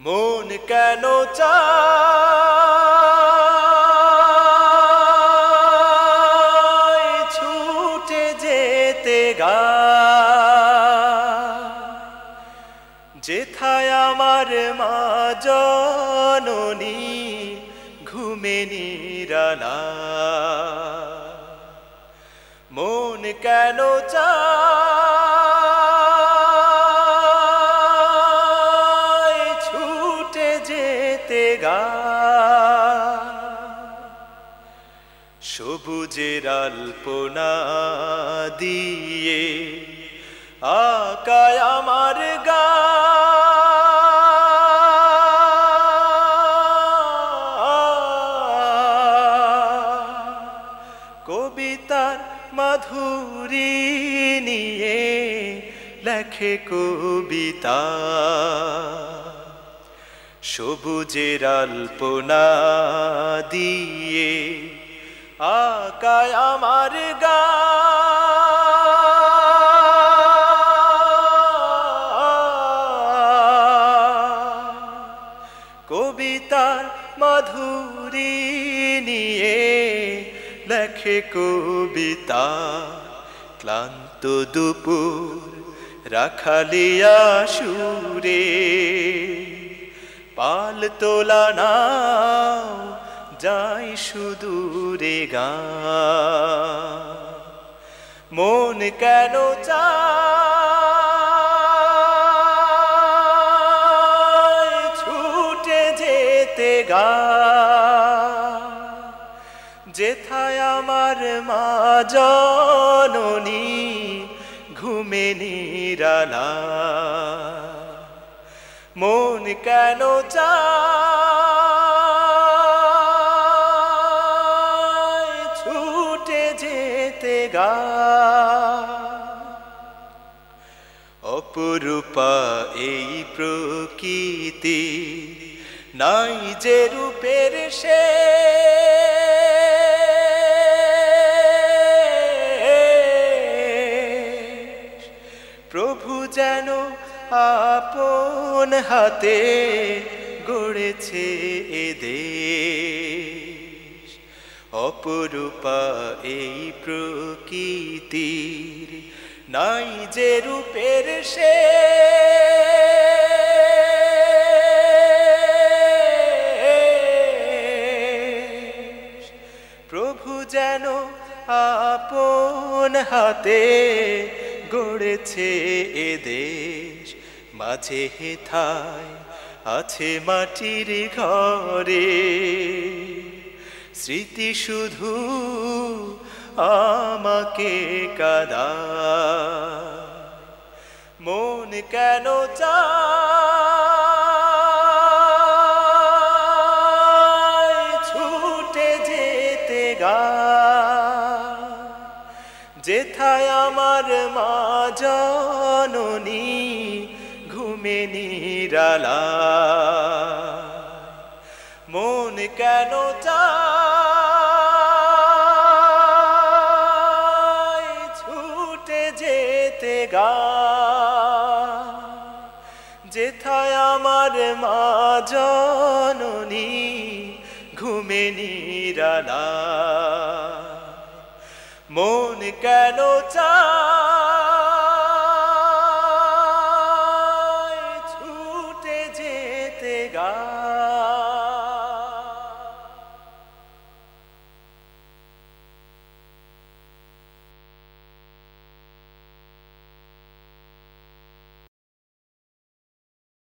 মন কেন ছুটে যেতে গা? যেথায় আমার মা জননী ঘুমে নিরালা। মন কেন চায় সবুজের আল্পনা দিয়ে আকায় আমার গা। কবিতার মাধুরী নিয়ে লেখে কবিতা। সবুজের আল্পনা দিয়ে আকায় আমার গা। কবিতার মাধুরী নিয়ে লেখে কবিতা। ক্লান্ত দুপুর রাখালিয়া সুরে। পাল তোলা নাও যাই সুদূরে গা। মন কেন চায় ছুটে যেতে গা? যেথায় আমার মা জননী ঘুমে নিরালা। মন কেন চায় গা অপরূপা এই প্রকৃতি নাই যে রূপের সে প্রভু যেন আপন হাতে গড়েছে এদেশ অপরূপা এই প্রকৃতির, নাই যে রূপের সে। প্রভু যেন আপন হাতে গড়েছে এ দেশ, মাঝে হেথায় আছে মাটির ঘরে। স্মৃতি শুধু আমাকে কাদা। মন কেন চায় ছুটে যেতে গা? যেথায় আমার মা জননী ঘুমে নিরালা। মন কেন চায় যেথায় আমার মা জননী ঘুমে নিরালা। মন কেন চায়